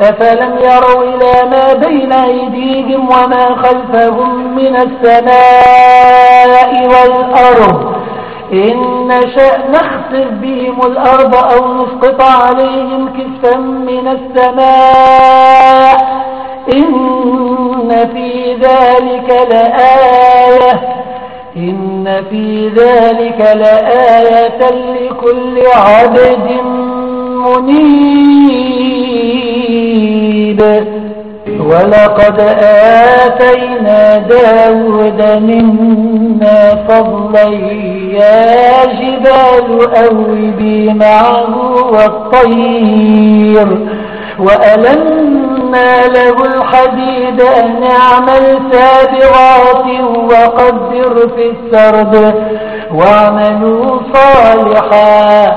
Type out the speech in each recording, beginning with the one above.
أفلم يروا إلى ما بين أيديهم وما خلفهم من السماء والأرض؟ إن نشأ نخسف بهم الأرض أو نسقط عليهم كسفا من السماء. إن في ذلك لآية. إن في ذلك لآية لكل عبد منيب. ولقد آتينا داود منا فضلا يا جبال أوبي معه والطير وألنا له الحديد أن يعمل سابغات وقدر في السرد واعملوا صالحا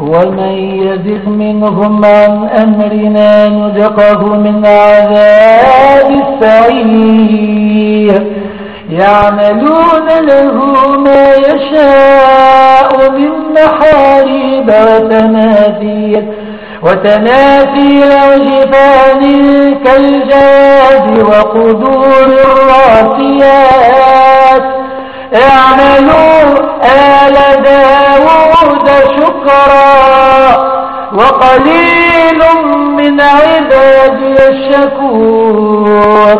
ومن يزد منهم عن أمرنا نذقه من عذاب السعير. يعملون له ما يشاء من محاريب وتماثيل وتماثيل وجفان كالجاد وقدور الراسيات. اعملوا آل داود شكرا وقليل من عبادي الشكور.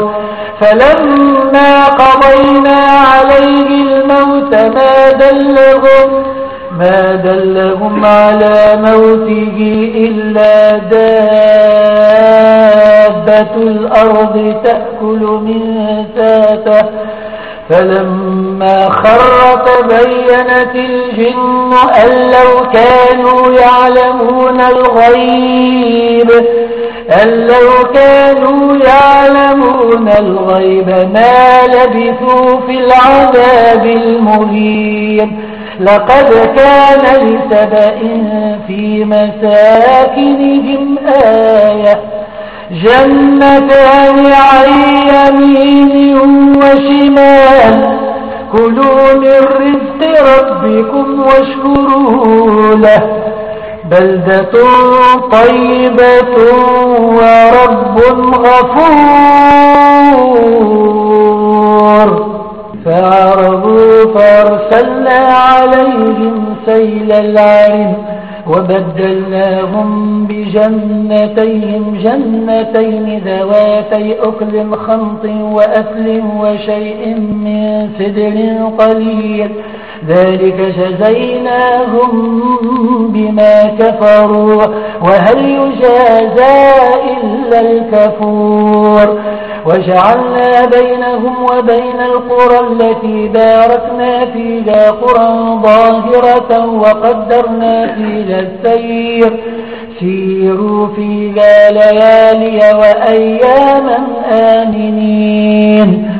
فلما قضينا عليه الموت ما دلهم ما دلهم على موته إلا دابة الأرض تأكل من ساته فلما خر تبينت الجن أن لو كانوا يعلمون الغيب أن لو كانوا يعلمون الغيب ما لبثوا في العذاب المهين. لقد كان لسبأ في مساكنهم آية جنتان عن يمين وشمال كلوا من رزق ربكم واشكروا له بلدة طيبة ورب غفور. فعرضوا فأرسلنا عليهم سيل العلم وبدلناهم بجنتيهم جنتين ذواتي أكل خمط وأكل وشيء من سدر قليل. ذلك جزيناهم بما كفروا وهل يجازى إلا الكفور. وجعلنا بينهم وبين القرى التي باركنا فيها قرى ظاهرة وقدرنا فيها السير. سيروا فيها ليالي وأياما آمنين.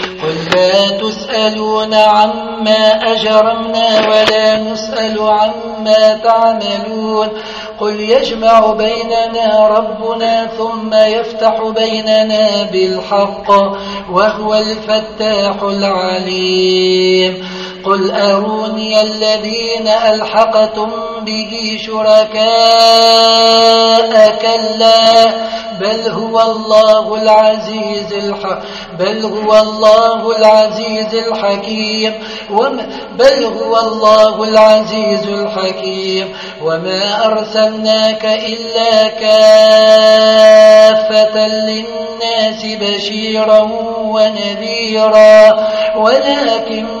قل لا تسألون عما أجرمنا ولا نسأل عما تعملون قل يجمع بيننا ربنا ثم يفتح بيننا بالحق وهو الفتاح العليم قل أروني الذين ألحقتم به شركاء كلا بل هو الله العزيز الحق بل هو الله العزيز الحكيم وما بل هو الله العزيز الحكيم وما أرسلناك إلا كافة للناس بشيرا ونذيرا ولكن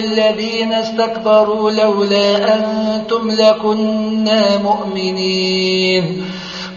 للذين استكبروا لولا أنتم لكنا مؤمنين.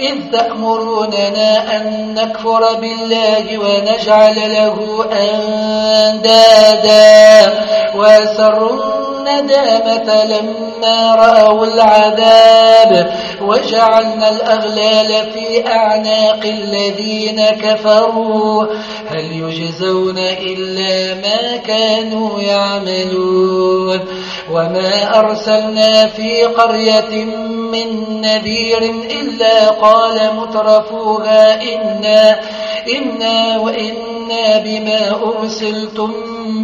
إذ تأمروننا أن نكفر بالله ونجعل له أندادا وأسروا الندامة لما رأوا العذاب وجعلنا الأغلال في أعناق الذين كفروا هل يجزون إلا ما كانوا يعملون وما أرسلنا في قرية من نذير إلا قال مترفوها إنا إنا وإنا بما أرسلتم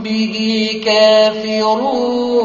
به كافرون.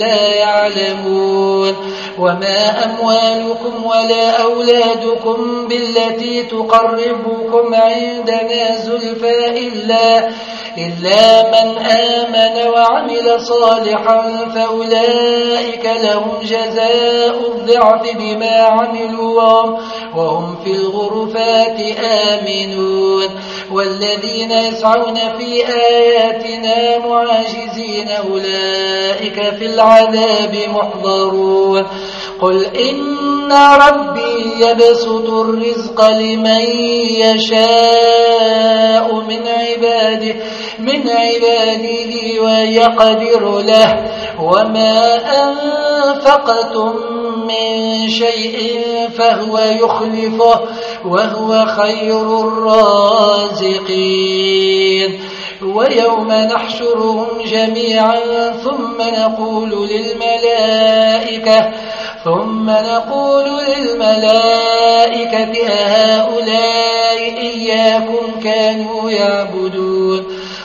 لا يعلمون. وما أموالكم ولا أولادكم بالتي تقربكم عندنا زلفى إلا, إلا من آمن وعمل صالحا فأولئك لهم جزاء الضعف بما عملوا وهم في الغرفات آمنون. والذين يسعون في آياتنا معاجزين أولئك في العذاب محضرون. قل إن ربي يبسط الرزق لمن يشاء من عباده من عباده ويقدر له. وما أنفقتم من شيء فهو يخلفه وهو خير الرازقين. ويوم نحشرهم جميعا ثم نقول للملائكة ثم نقول للملائكة أهؤلاء إياكم كانوا يعبدون.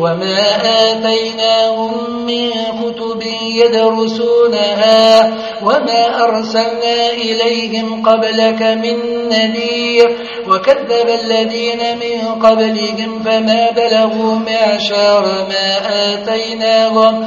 وما آتيناهم من كتب يدرسونها وما أرسلنا إليهم قبلك من نذير وكذب الذين من قبلهم فما بلغوا معشار ما آتيناهم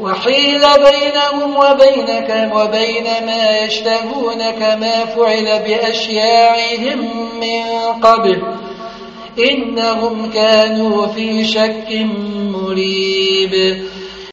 وحيل بينهم وبينك وبين ما يشتهون كما فعل بأشياعهم من قبل. إنهم كانوا في شك مريب.